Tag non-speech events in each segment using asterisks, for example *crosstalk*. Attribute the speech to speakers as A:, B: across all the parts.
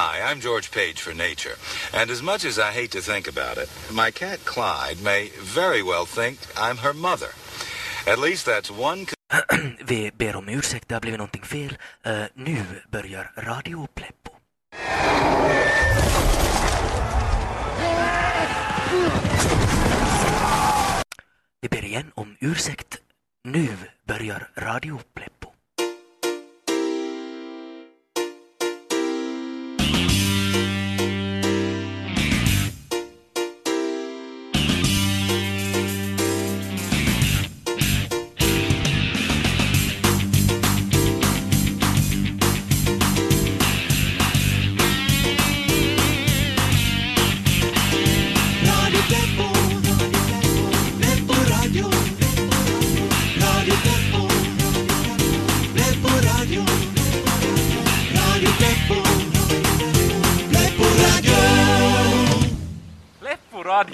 A: Hi, I'm George Page for Nature. And as much as I hate to think about it, my cat Clyde may very well think I'm her mother. At least that's one. *clears throat*
B: Vi ber om ursäkt, det har blivit någonting fel. Uh, nu börjar Radio Pleppo. Vi ber igen om ursäkt. Nu börjar Radio Pleppo.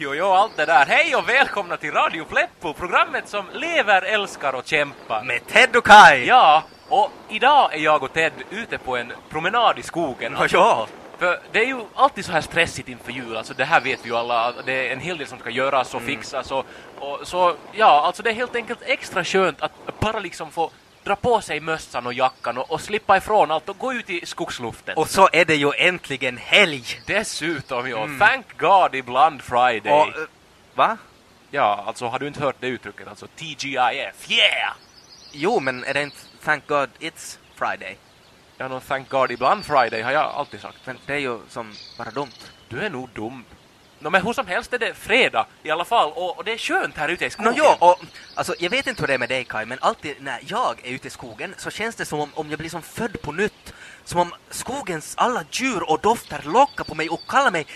C: Radio,
D: ja allt det där. Hej och välkomna till Radio Pleppo, programmet som lever, älskar och kämpar.
B: Med Ted och Kai!
D: Ja, och idag är jag och Ted ute på en promenad i skogen.
B: Ja, ja.
D: För det är ju alltid så här stressigt inför jul, alltså det här vet vi ju alla, det är en hel del som ska göras och
B: Mm.
D: fixas och, och så, ja, alltså det är helt enkelt extra skönt att bara liksom få dra på sig mössan och jackan och, och slippa ifrån allt och gå ut i skogsluften.
B: Och så är det ju äntligen helg!
D: dessutom, ja, thank God ibland Friday.
B: Och, eh, va?
D: Ja, alltså har du inte hört det uttrycket? Alltså TGIF, yeah!
B: Jo, men är det inte Thank God It's Friday?
D: Ja, no, thank God ibland Friday har jag alltid sagt.
B: Men det är ju som bara dumt.
D: Du är nog dum. No, men hur som helst är det fredag i alla fall och, och det är skönt här ute i skogen.
B: jo, och alltså jag vet inte hur det är med dig Kai, men alltid när jag är ute i skogen så känns det som om, om jag blir som född på nytt. Som om skogens alla djur och dofter lockar på mig och kallar mig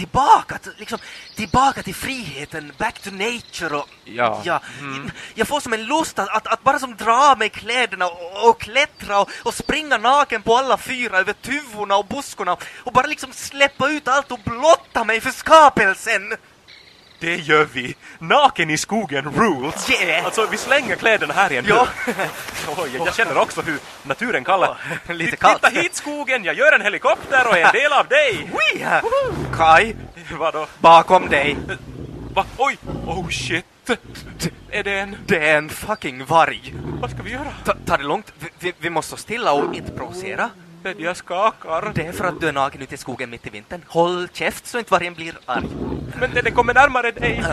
B: tillbaka, till- liksom tillbaka till friheten, back to nature och
D: Ja.
B: jag, jag får som en lust att, att, att bara som dra av mig kläderna och, och klättra och, och springa naken på alla fyra över tuvorna och buskorna och bara liksom släppa ut allt och blotta mig för skapelsen.
D: Det gör vi! Naken i skogen rules!
B: Yeah.
D: Alltså, vi slänger kläderna här igen.
B: Ja. *laughs*
D: Oj, jag känner också hur naturen kallar.
B: Åh, *laughs* lite
D: Titta
B: kallt.
D: hit skogen, jag gör en helikopter och är en del av dig! *laughs*
B: Kai,
D: Vadå?
B: bakom dig.
D: Va? Oj! Oh shit! Är det en...
B: Det är en fucking varg.
D: Vad ska vi göra?
B: Ta, ta det lugnt, vi, vi, vi måste stå stilla och inte provocera.
D: Ted, jag skakar.
B: Det är för att du är naken ute i skogen mitt i vintern. Håll käft så inte vargen blir arg.
D: Men den kommer närmare dig.
B: Äh.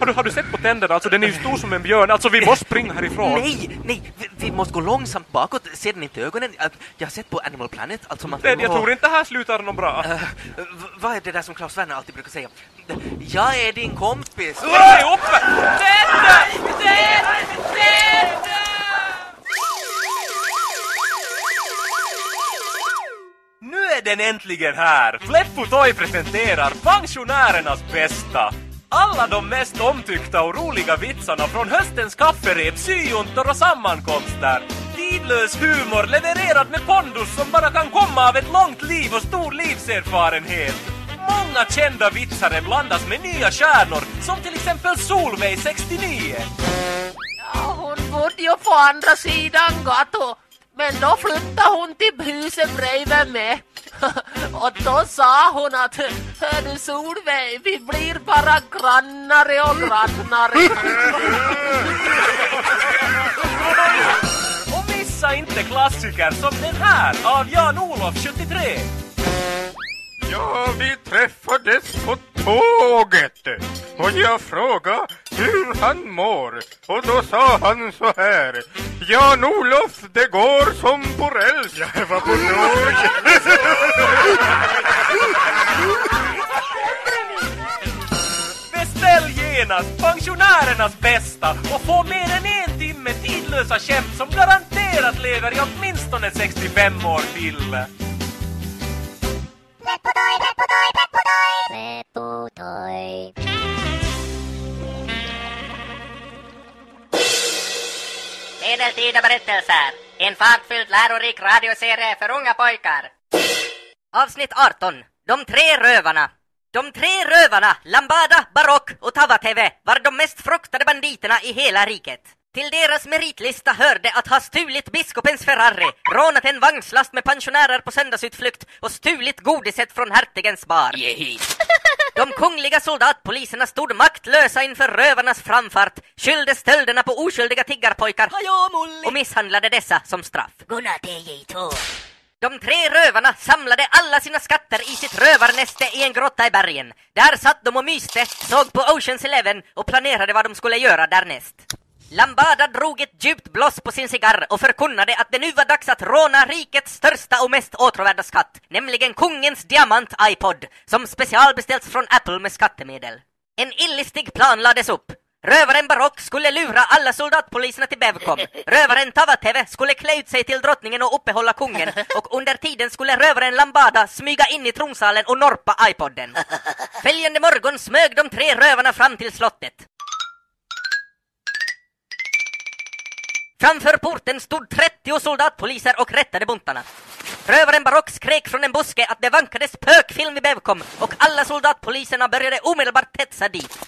D: Har, du, har du sett på tänderna? Alltså den är ju stor som en björn. Alltså vi måste springa härifrån.
B: Nej, nej, vi, vi måste gå långsamt bakåt. Ser den inte ögonen? Jag, jag har sett på Animal Planet, alltså man...
D: Ted, jag tror inte här slutar någon bra.
B: Äh, v- vad är det där som Klaus Werner alltid brukar säga? Jag är din kompis!
D: Håll dig uppe! Ted! Ted! Nu är den äntligen här! Fleppo Toy presenterar pensionärernas bästa! Alla de mest omtyckta och roliga vitsarna från höstens kafferep, syjuntor och sammankomster. Tidlös humor levererad med pondus som bara kan komma av ett långt liv och stor livserfarenhet. Många kända vitsare blandas med nya stjärnor, som till exempel Solveig 69.
E: Ja, hon bodde ju på andra sidan gatan. Men då flyttade hon till huset bredvid mig. *laughs* Och då sa hon att Hördu Solveig, vi blir bara grannare och grannare. *laughs*
D: Och missa inte klassiker som den här av Jan-Olof 73.
F: Ja, vi träffades på tåget och jag frågade hur han mår och då sa han så här Jan-Olof, det går som på räls. *laughs* Jag var på tåget.
D: Beställ genast pensionärernas bästa och få mer än en timme tidlösa skämt som garanterat lever i åtminstone 65 år till.
G: Medeltida berättelser. En fartfylld lärorik radioserie för unga pojkar. Avsnitt 18. De tre rövarna. De tre rövarna, Lambada, Barock och Tavateve var de mest fruktade banditerna i hela riket. Till deras meritlista hörde att ha stulit biskopens Ferrari, rånat en vagnslast med pensionärer på söndagsutflykt och stulit godiset från hertigens bar.
E: Hit.
G: De kungliga soldatpoliserna stod maktlösa inför rövarnas framfart, skyllde stölderna på oskyldiga tiggarpojkar och misshandlade dessa som straff.
E: Godnatt, EJ2.
G: De tre rövarna samlade alla sina skatter i sitt rövarnäste i en grotta i bergen. Där satt de och myste, såg på Oceans Eleven och planerade vad de skulle göra därnäst. Lambada drog ett djupt bloss på sin cigarr och förkunnade att det nu var dags att råna rikets största och mest åtråvärda skatt, nämligen kungens diamant-iPod, som specialbeställts från Apple med skattemedel. En illistig plan lades upp. Rövaren Barock skulle lura alla soldatpoliserna till Bevcom. Rövaren Tavateve skulle klä ut sig till drottningen och uppehålla kungen och under tiden skulle rövaren Lambada smyga in i tronsalen och norpa iPodden. Följande morgon smög de tre rövarna fram till slottet. Framför porten stod 30 soldatpoliser och rättade buntarna. Rövaren Barock skrek från en buske att det vankades pökfilm i Bevcom och alla soldatpoliserna började omedelbart tetsa dit.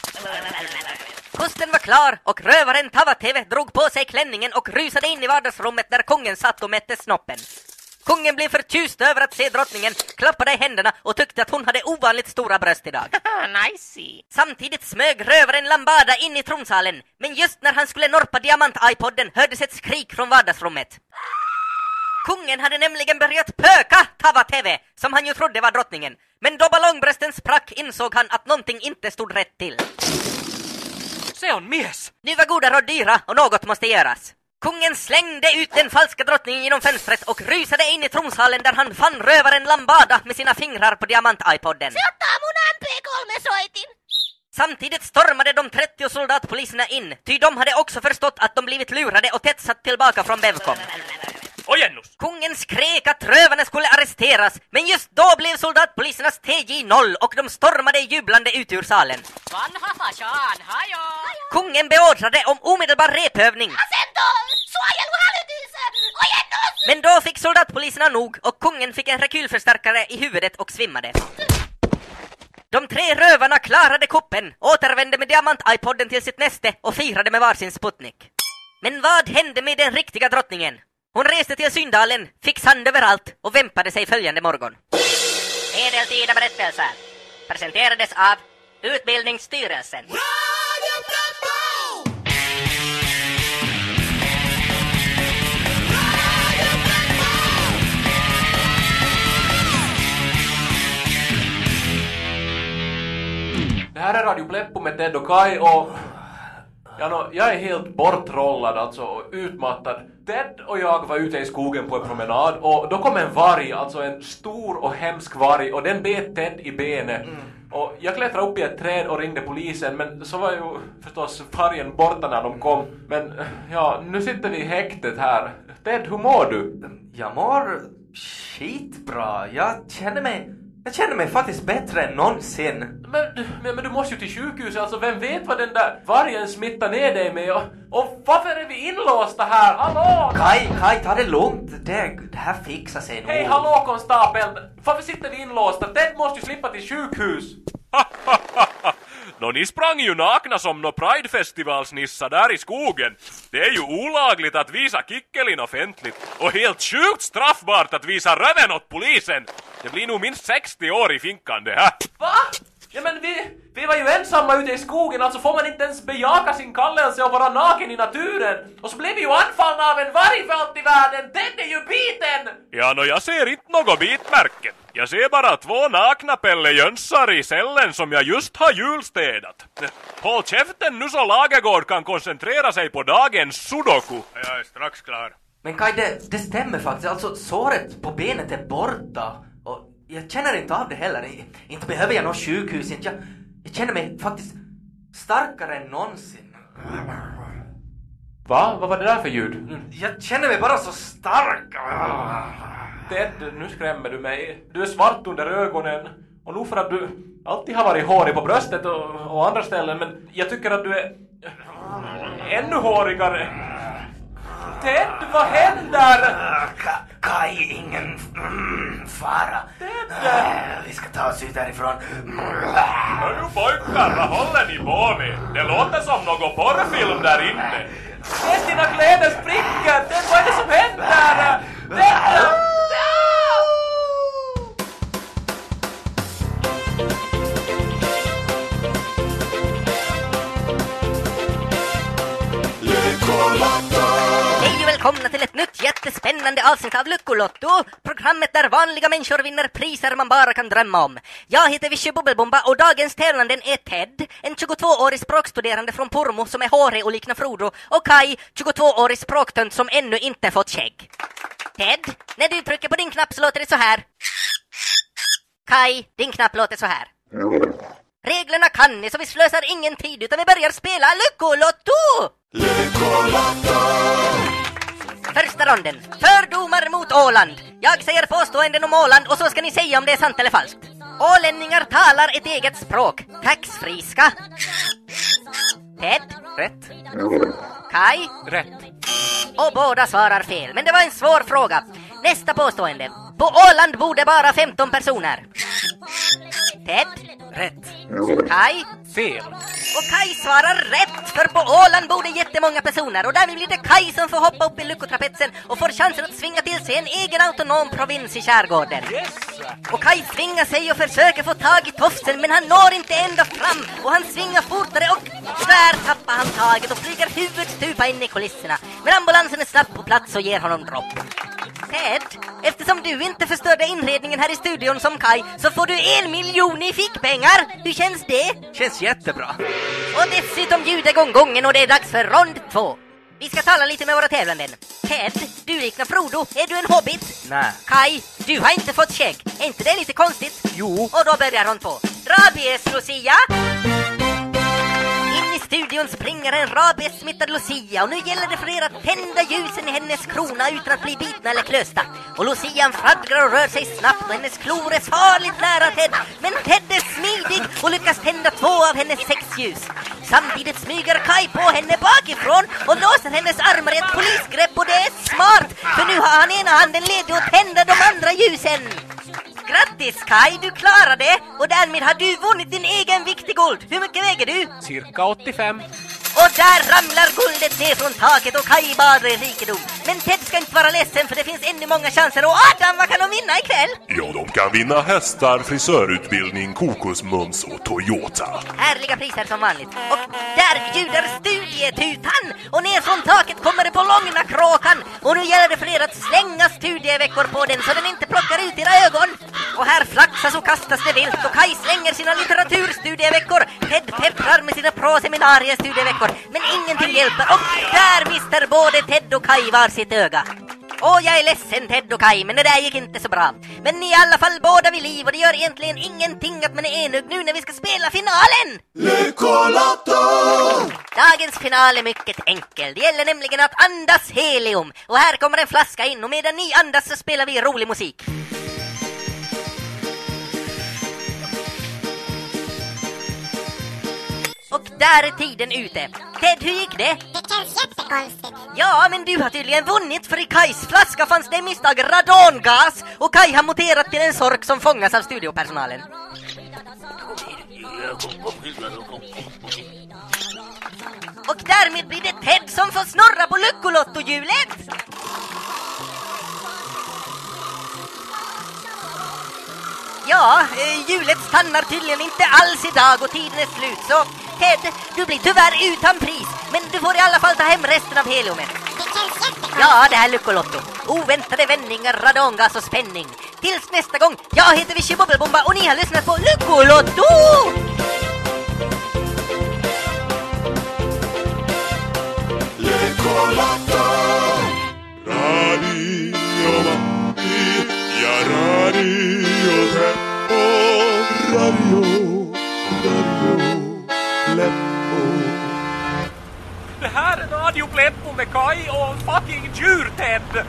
G: Kusten var klar och rövaren Tavateve drog på sig klänningen och rusade in i vardagsrummet där kungen satt och mätte snoppen. Kungen blev förtjust över att se drottningen, klappade i händerna och tyckte att hon hade ovanligt stora bröst idag. *laughs*
E: nice.
G: Samtidigt smög rövaren Lambada in i tronsalen, men just när han skulle norpa diamant-iPodden hördes ett skrik från vardagsrummet. Kungen hade nämligen börjat pöka Tavateve, som han ju trodde var drottningen. Men då ballongbrösten sprack insåg han att någonting inte stod rätt till.
D: Se on mies!
G: Nu var goda råd dyra och något måste göras. Kungen slängde ut den falska drottningen genom fönstret och rusade in i tronsalen där han fann rövaren Lambada med sina fingrar på diamant-iPodden.
E: Ottaa mun MP3-soitin.
G: Samtidigt stormade de 30 soldatpoliserna in, ty de hade också förstått att de blivit lurade och tättsat tillbaka från Bevcom.
D: Och Jennus!
G: Kungen skrek att rövarna skulle arresteras, men just då blev soldatpolisernas TJ noll och de stormade jublande ut ur salen. Kungen beordrade om omedelbar repövning,
E: ojennus.
G: men då fick soldatpoliserna nog och kungen fick en rekylförstärkare i huvudet och svimmade. De tre rövarna klarade kuppen, återvände med diamant-iPodden till sitt näste och firade med varsin Sputnik. Men vad hände med den riktiga drottningen? Hon reste till Syndalen, fick sand överallt och vämpade sig följande morgon. Medeltida berättelser presenterades av Utbildningsstyrelsen.
D: Det här är Radio Pleppo med Ted och Kai och... Ja, no, jag är helt bortrollad alltså utmattad. Ted och jag var ute i skogen på en promenad och då kom en varg, alltså en stor och hemsk varg och den bet Ted i benet. Och jag klättrade upp i ett träd och ringde polisen men så var ju förstås vargen borta när de kom. Men ja, nu sitter vi i häktet här. Ted, hur mår du?
H: Jag mår skitbra. Jag känner mig... Jag känner mig faktiskt bättre än någonsin.
D: Men, men, men du måste ju till sjukhuset, alltså vem vet vad den där vargen smittar ner dig med och, och varför är vi inlåsta här? Hallå!
H: Kai, Kai, ta det lugnt. Det, det här fixar sig nog.
D: Hej hallå konstapeln! Varför sitter vi inlåsta? Ted måste ju slippa till sjukhus! *laughs*
I: Nå, ni sprang ju nakna som nå Pridefestivalsnissa där i skogen. Det är ju olagligt att visa kickelin offentligt och helt sjukt straffbart att visa röven åt polisen. Det blir nog minst 60 år i finkan det här.
D: Va? Ja men vi, vi var ju ensamma ute i skogen, alltså får man inte ens bejaka sin kallelse och vara naken i naturen. Och så blev vi ju anfallna av en varg för allt i världen, den är ju biten!
I: Ja, nå, jag ser inte något bitmärken. Jag ser bara två nakna Pelle Jönsar i cellen som jag just har julstädat. Håll käften nu så Lagergård kan koncentrera sig på dagens sudoku.
F: Jag är strax klar.
H: Men Kai, det, det stämmer faktiskt. Alltså, såret på benet är borta. Jag känner inte av det heller. Inte behöver jag något sjukhus. Inte. Jag, jag känner mig faktiskt starkare än någonsin.
D: Va? Vad var det där för ljud?
H: Jag känner mig bara så stark.
D: Ted, nu skrämmer du mig. Du är svart under ögonen. Och nog för att du alltid har varit hårig på bröstet och, och andra ställen, men jag tycker att du är ännu hårigare. Ted, vad händer?
H: Ka- Kai, ingen mm, fara. Äh, Vi ska ta oss ut härifrån.
I: Hörru pojkar, vad håller ni på med? Det låter som någon porrfilm där inne.
D: Ted, dina kläder spricker! Ted, vad är det som händer? Ted!
G: Jättespännande avsnitt av Luckolotto! Programmet där vanliga människor vinner priser man bara kan drömma om. Jag heter Vichy Bubbelbomba och dagens tävlanden är Ted, en 22-årig språkstuderande från Pormo som är hårig och liknar Frodo, och Kai, 22-årig språktönt som ännu inte fått skägg. Ted, när du trycker på din knapp så låter det så här. Kai, din knapp låter så här. Reglerna kan ni så vi slösar ingen tid utan vi börjar spela Luckolotto! Första ronden. Fördomar mot Åland. Jag säger påståenden om Åland och så ska ni säga om det är sant eller falskt. Ålänningar talar ett eget språk. Taxfriska. Ted.
H: Rätt.
G: Kai.
D: Rätt.
G: Och båda svarar fel, men det var en svår fråga. Nästa påstående. På Åland bor det bara 15 personer. Ted.
H: Rätt.
G: Kai.
D: Fel.
G: Och Kai svarar rätt, för på Åland bor det jättemånga personer och därmed blir det Kai som får hoppa upp i lyckotrapetsen och får chansen att svinga till sig en egen autonom provins i skärgården.
D: Yes!
G: Och Kai svingar sig och försöker få tag i tofsen men han når inte ända fram och han svingar fortare och där tappar han taget och flyger huvudstupa in i kulisserna. Men ambulansen är snabbt på plats och ger honom dropp. Ted, eftersom du inte förstörde inredningen här i studion som Kai så får du en miljon i fickpengar. Hur känns det?
H: Känns jättebra.
G: Och dessutom ljuder gånggången och det är dags för rond två. Vi ska tala lite med våra tävlanden. Ted, du liknar Frodo. Är du en hobbit?
H: Nej.
G: Kai, du har inte fått skägg. Är inte det lite konstigt?
H: Jo.
G: Och då börjar rond två. Rabies, Lucia! I studion springer en rabiessmittad Lucia och nu gäller det för er att tända ljusen i hennes krona utan att bli bitna eller klösta. Och Lucian fladdrar och rör sig snabbt och hennes klor är farligt nära Ted. Men Ted är smidig och lyckas tända två av hennes sex ljus. Samtidigt smyger Kai på henne bakifrån och låser hennes armar i ett polisgrepp och det är smart för nu har han ena handen ledig att tända de andra ljusen. Grattis Kai, du klarade det och därmed har du vunnit din egen vikt i guld. Hur mycket väger du?
D: Cirka 85.
G: Och där ramlar guldet ner från taket och Kai badar i rikedom. Men Ted ska inte vara ledsen för det finns ännu många chanser. Och Adam, vad kan de vinna ikväll?
J: Ja, de kan vinna hästar, frisörutbildning, kokosmums och Toyota.
G: Härliga priser som vanligt. Och där ljuder studietutan! Och ner från taket kommer det på långna kråkan. Och nu gäller det för er att slänga studieveckor på den så den inte plockar ut era ögon. Och här flaxas och kastas det vilt och Kai slänger sina litteraturstudieveckor. Ted pepprar med sina proseminariestudievekor. Men ingenting hjälper och där mister både Ted och Kai var sitt öga. Åh, jag är ledsen Ted och Kai, men det där gick inte så bra. Men ni är i alla fall båda vid liv och det gör egentligen ingenting att man är enögd nu när vi ska spela finalen! Dagens final är mycket enkel. Det gäller nämligen att andas helium. Och här kommer en flaska in och medan ni andas så spelar vi rolig musik. Och där är tiden ute. Ted, hur gick det?
K: Det känns jättekonstigt.
G: Ja, men du har tydligen vunnit för i Kajs flaska fanns det misstag radongas och Kaj har muterat till en sork som fångas av studiopersonalen. Och därmed blir det Ted som får snurra på Luckolotto-hjulet! Ja, eh, hjulet stannar tydligen inte alls idag och tiden är slut så Ted, du blir tyvärr utan pris men du får i alla fall ta hem resten av heliumet.
K: Det känns jättekonstigt.
G: Ja, det här är Luckolotto. Oväntade vändningar, radongas och spänning. Tills nästa gång, jag heter Vichy Bubbelbomba och ni har lyssnat på Luckolotto!
D: Kai och fucking djur-Ted!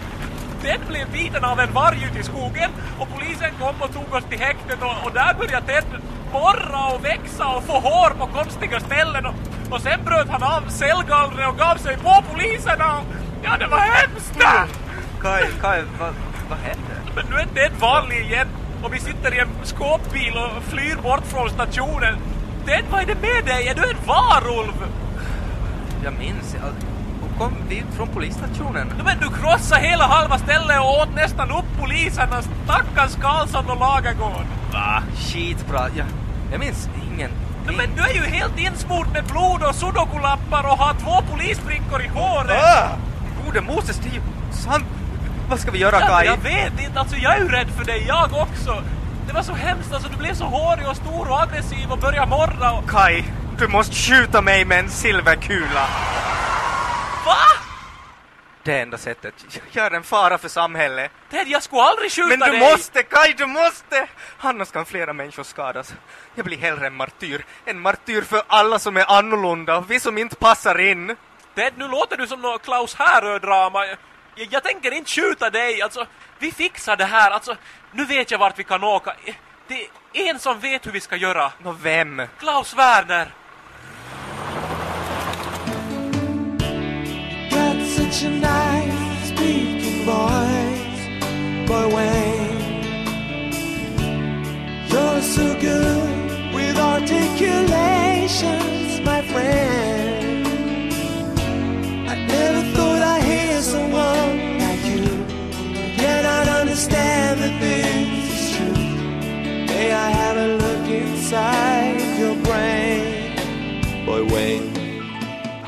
D: Ted blev biten av en varg ute i skogen och polisen kom och tog oss till häktet och, och där började Ted borra och växa och få hår på konstiga ställen och, och sen bröt han av cellgallret och gav sig på polisen och ja, det var hemskt!
H: Kai, Kai, vad, vad hände?
D: Men nu är Ted vanlig igen och vi sitter i en skåpbil och flyr bort från stationen. Ted, vad är det med dig? Är du en varulv?
H: Jag minns... jag- kom vi från polisstationen.
D: No, men du krossade hela halva stället och åt nästan upp poliserna. Stackars Karlsson och Lagergård.
H: Va? Skitbra. Jag, jag minns ingen.
D: No, men du är ju helt insmord med blod och sudokulappar och har två polisbrickor i håret.
H: Ah! Gode Moses, det är ju sant. Vad ska vi göra,
D: Ja,
H: Kai?
D: jag vet inte, alltså jag är ju rädd för dig, jag också. Det var så hemskt, alltså du blev så hårig och stor och aggressiv och började morra och...
H: Kai, du måste skjuta mig med en silverkula.
D: Va?
H: Det enda sättet. Jag är en fara för samhället.
D: Ted, jag skulle aldrig skjuta
H: Men du
D: dig!
H: måste, Kai, du måste! Annars kan flera människor skadas. Jag blir hellre en martyr. En martyr för alla som är annorlunda, vi som inte passar in.
D: Ted, nu låter du som något Klaus Härö-drama. Jag, jag tänker inte skjuta dig, alltså vi fixar det här, alltså nu vet jag vart vi kan åka. Det är en som vet hur vi ska göra.
H: Nå, vem?
D: Klaus Werner.
L: Boy Wayne. You're so good with articulations, my friend. I never thought I'd hear someone like you. Yet I'd understand that this is true. May I have a look inside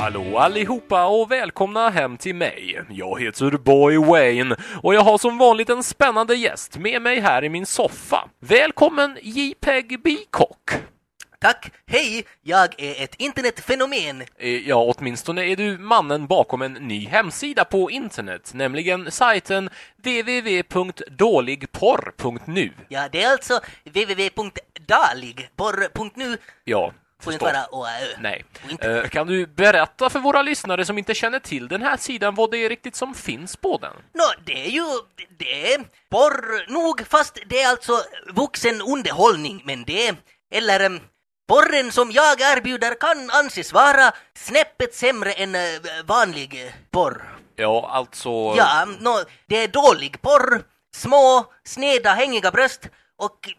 I: Hallå allihopa och välkomna hem till mig. Jag heter Boy Wayne och jag har som vanligt en spännande gäst med mig här i min soffa. Välkommen JPEG Bikock.
H: Tack, hej! Jag är ett internetfenomen.
I: Eh, Ja, åtminstone är du mannen bakom en ny hemsida på internet, nämligen sajten www.dåligporr.nu.
H: Ja, det är alltså www.daligporr.nu.
I: Ja,
H: Får inte vara OAÖ.
I: Nej.
H: Och inte-
I: Eh, Kan du berätta för våra lyssnare som inte känner till den här sidan vad det är riktigt som finns på den?
H: Nå, det är ju... Det är porr nog, fast det är alltså vuxen underhållning, men det... Eller... em, Porren som jag erbjuder kan anses vara snäppet sämre än eh, vanlig eh, porr.
I: Ja, alltså...
H: Ja, nå, det är dålig porr, små, sneda, hängiga bröst och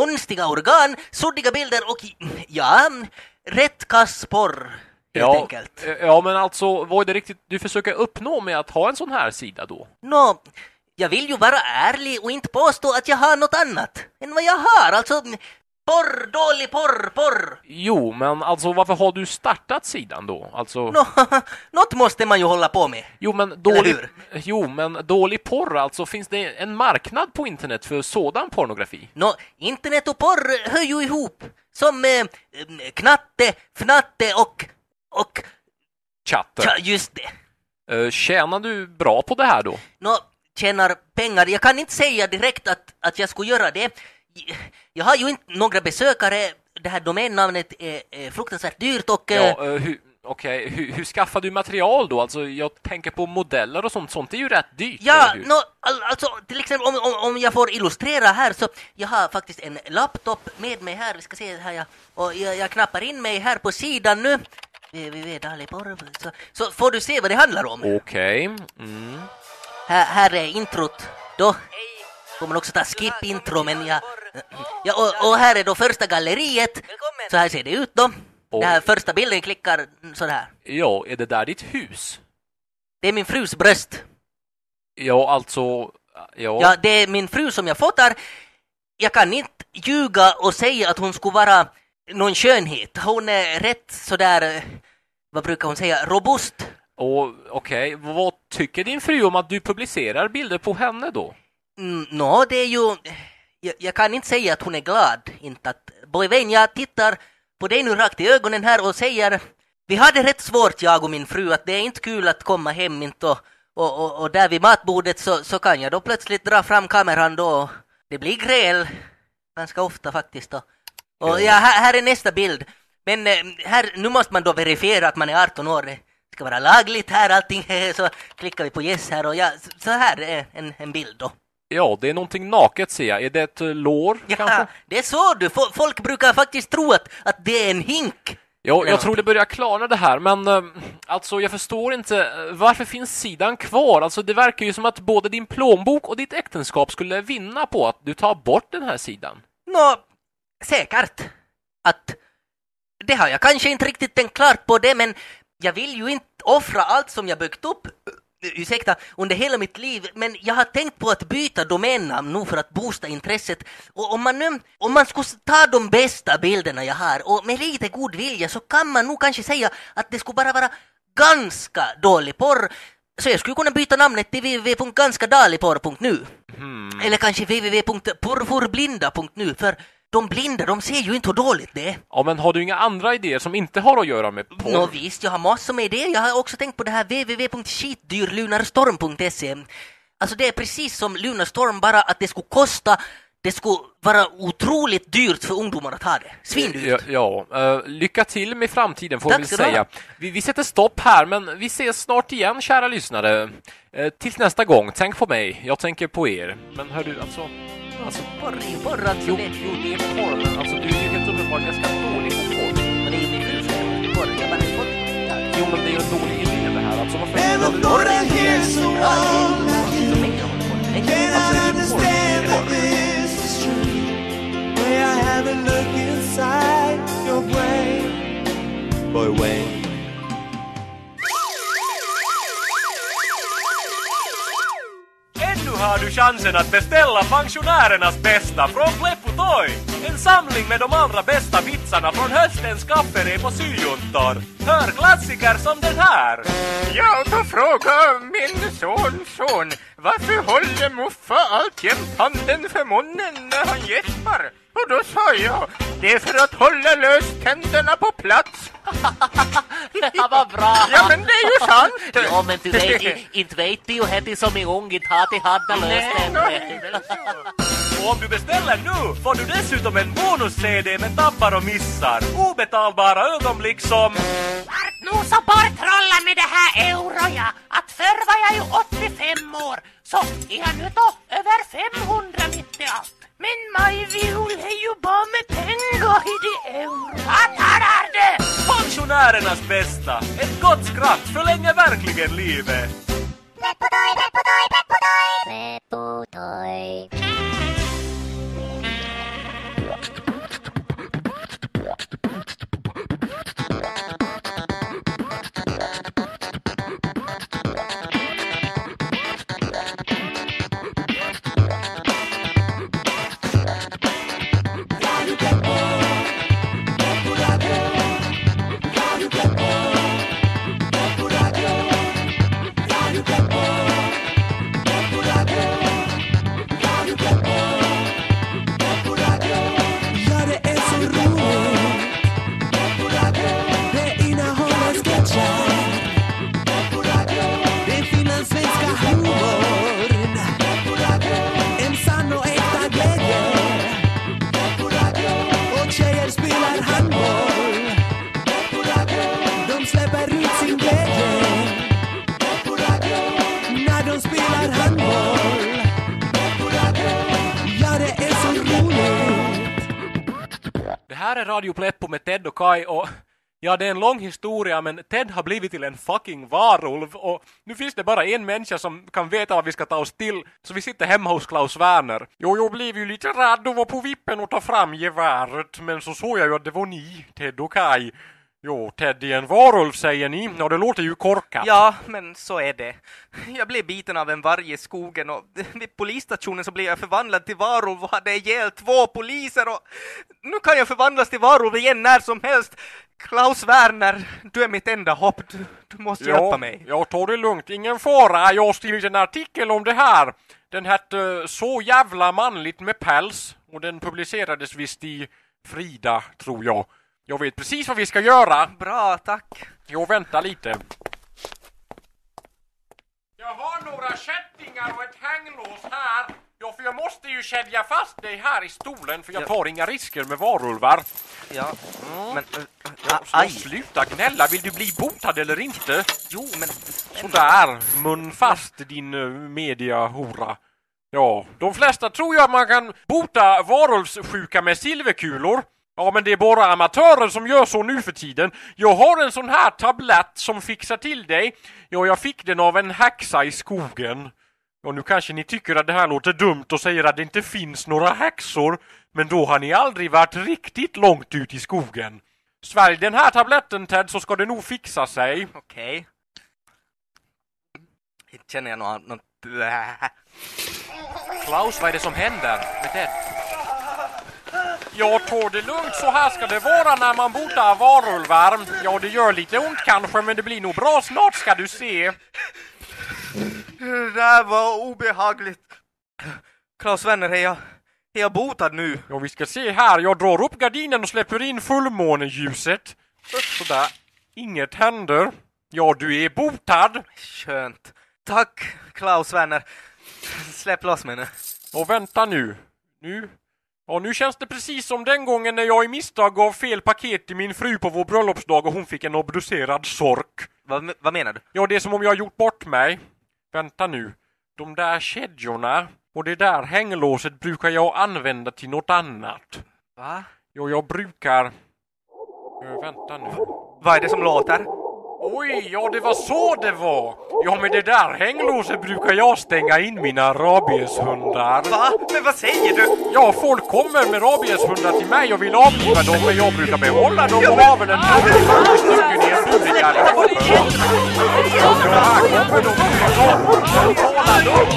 H: konstiga organ, suddiga bilder och ja, rätt kass porr helt
I: ja,
H: enkelt.
I: eh, Ja, men alltså, vad är det riktigt du försöker uppnå med att ha en sån här sida då?
H: Nå, jag vill ju vara ärlig och inte påstå att jag har något annat än vad jag har, alltså porr, dålig porr, porr.
I: Jo, men alltså varför har du startat sidan då? Alltså...
H: Nå, *laughs* något måste man ju hålla på med.
I: Jo, men dålig... Jo, men dålig porr, alltså finns det en marknad på internet för sådan pornografi?
H: Nå, internet och porr hör ju ihop. Som eh, eh, knatte, fnatte och... och...
I: Chatter.
H: Tja, just det.
I: Eh, tjänar du bra på det här då?
H: Nå, tjänar pengar. Jag kan inte säga direkt att, att jag skulle göra det. Jag har ju inte några besökare. Det här domännamnet är, är fruktansvärt dyrt och... eh,
I: Ja, eh, hur, okej, hur, hur skaffar du material då? Alltså, jag tänker på modeller och sånt, sånt är ju rätt dyrt.
H: Ja, all, alltså till exempel om, om, om jag får illustrera här så jag har faktiskt en laptop med mig här, vi ska se här ja, och jag, jag knappar in mig här på sidan nu. Så, så får du se vad det handlar om.
I: Okej. Mm.
H: Här, här är introt då. Får man också ta skip intro men jag... Ja, och, och här är då första galleriet. Så här ser det ut då.
I: Och-
H: Den här första bilden klickar sådär.
I: Ja, är det där ditt hus?
H: Det är min frus bröst.
I: Ja, alltså... Ja.
H: Ja, det är min fru som jag fotar. Jag kan inte ljuga och säga att hon skulle vara någon skönhet. Hon är rätt sådär, eh, vad brukar hon säga, robust.
I: Och okej, vad tycker din fru om att du publicerar bilder på henne då?
H: Mm, Nå, det är ju... Jag, jag kan inte säga att hon är glad. Inte att... Boyvain, jag tittar på dig nu rakt i ögonen här och säger... Vi hade rätt svårt, jag och min fru, att det är inte kul att komma hem inte och, och, och, och där vid matbordet så, så kan jag då plötsligt dra fram kameran då. Det blir gräl ganska ofta faktiskt. Då. Och ja, här, här är nästa bild. Men eh, här, nu måste man då verifiera att man är 18 år. Det ska vara lagligt här allting. *laughs* Så klickar vi på yes här och ja, så- så här är en, en bild då.
I: Ja, det är någonting naket ser jag. Är det ett eh, lår
H: Ja,
I: kanske?
H: det så du. Fo- Folk brukar faktiskt tro att, att det är en hink.
I: Ja, jag tror det börjar klarna det här, men eh, alltså jag förstår inte eh, varför finns sidan kvar? Alltså det verkar ju som att både din plånbok och ditt äktenskap skulle vinna på att du tar bort den här sidan.
H: Nå, säkert att det har jag kanske inte riktigt tänkt klart på det, men jag vill ju inte offra allt som jag byggt upp ursäkta, under hela mitt liv, men jag har tänkt på att byta domännamn nu för att boosta intresset. Och om man nu, om man skulle ta de bästa bilderna jag har och med lite god vilja så kan man nog kanske säga att det skulle bara vara ganska dålig porr. Så jag skulle kunna byta namnet till www.ganskadaliporr.nu. Eller kanske www.porrforblinda.nu för de blinda de ser ju inte hur dåligt det är.
M: Ja, men har du inga andra idéer som inte har att göra med porr?
H: Nå visst, jag har massor med idéer. Jag har också tänkt på det här www.skitdyrlunarstorm.se. Alltså det är precis som Lunarstorm, bara att det skulle kosta, det skulle vara otroligt dyrt för ungdomar att ha det. Svindyrt.
M: Ja, ja eh, lycka till med framtiden får
H: Tack
M: vi säga. Vi, vi sätter stopp här, men vi ses snart igen, kära lyssnare. Eh, tills nästa gång, tänk på mig, jag tänker på er. Men hör du, alltså... alltså
H: är porr, alltså.
M: jo, jo, det är porr, men alltså du är ju helt uppenbart ganska dålig på porr.
H: Men det är min fru som är fått...
M: Jo, men det är ju en dålig idé det här. Alltså varför...
I: Never thought I'd hear someone like
D: chansen att beställa pensionärernas bästa från Pleppo En samling med de allra bästa vitsarna från höstens kafferep och syjuntor. Hör klassiker som den här.
F: Jag får fråga min son, son, varför håller Muffa alltjämt handen för munnen när han gäspar? Och då sa jag, det är för att hålla lös tänderna på plats. *laughs*
E: Ja, vad bra!
F: Ja, men det är ju sant. *laughs*
E: Ja, men du vet, *laughs* inte vet du ju hette som i ung, inte till hade löst den.
D: Och om du beställer nu får du dessutom en bonus-CD med tabbar och missar. Obetalbara ögonblick som...
E: Vart nu så bort trolla med det här euro ja. Att förr var jag ju 85 år. Så är jag nu då över 500 mitt i allt. Men maj viol är ju bara med pengar i det euro. Vad talar det?
D: Pensionärernas bästa. Ett gott skratt förlänger verkligen livet.
L: Pleppotoy, pleppotoy, pleppotoy. Pleppotoy.
I: Det
M: här är Radio Pleppo med Ted och Kai och ja, det är en lång historia men Ted har blivit till en fucking varulv och nu finns det bara en människa som kan veta vad vi ska ta oss till så vi sitter hemma hos Klaus Werner. Jo, jag blev ju lite rädd och var på vippen att ta fram geväret men så såg jag ju att det var ni, Ted och Kai. Jo, Ted är en varulv säger ni. Ja, det låter ju korkat.
H: Ja, men så är det. Jag blev biten av en varg i skogen och vid polisstationen så blev jag förvandlad till varulv och hade ihjäl två poliser och nu kan jag förvandlas till varulv igen när som helst. Klaus Werner, du är mitt enda hopp. Du, du måste hjälpa mig.
M: Ja, ta det lugnt. Ingen fara. Jag har skrivit en artikel om det här. Den hette Så jävla manligt med päls och den publicerades visst i Frida, tror jag. Jag vet precis vad vi ska göra.
H: Bra, tack.
M: Jo, vänta lite. Jag har några kättingar och ett hänglås här. Ja, för jag måste ju kedja fast dig här i stolen för jag tar inga risker med varulvar.
H: Ja, men... äh,
M: Ja, så
H: aj.
M: sluta gnälla. Vill du bli botad eller inte?
H: Jo, men...
M: Sådär, mun fast din uh, mediahora. Ja, de flesta tror ju att man kan bota varulvssjuka med silverkulor. Ja, men det är bara amatörer som gör så nu för tiden. Jag har en sån här tablett som fixar till dig. Ja, jag fick den av en häxa i skogen. Och nu kanske ni tycker att det här låter dumt och säger att det inte finns några häxor. Men då har ni aldrig varit riktigt långt ut i skogen. Svälj den här tabletten Ted så ska det nog fixa sig.
H: Okej.
B: Inte känner jag något...
M: Klaus, vad är det som händer med Ted? Jag tar det lugnt, så här ska det vara när man botar varulvar. Ja, det gör lite ont kanske, men det blir nog bra snart ska du se.
B: Det där var obehagligt. Klaus vänner, är jag, är jag botad nu?
M: Ja, vi ska se här. Jag drar upp gardinen och släpper in fullmåneljuset. Sådär. Inget händer. Ja, du är botad.
B: Skönt. Tack, Klaus vänner. Släpp loss mig nu.
M: Och vänta nu. Nu. Ja, nu känns det precis som den gången när jag i misstag gav fel paket till min fru på vår bröllopsdag och hon fick en obducerad sork.
B: Vad, vad menar du?
M: Ja, det är som om jag har gjort bort mig. Vänta nu. De där kedjorna och det där hänglåset brukar jag använda till något annat.
B: Va?
M: Jo, jag brukar... Vänta nu.
B: Vad är det som låter?
M: Oj, ja det var så det var! Ja, med det där hänglåset brukar jag stänga in mina rabieshundar.
B: Va? Men vad säger du?
M: Ja, folk kommer med rabieshundar till mig och vill avliva dem, men jag brukar behålla dem och ha väl en dubbel stycken i garderoben. Ja, här kommer de. Tala lugnt.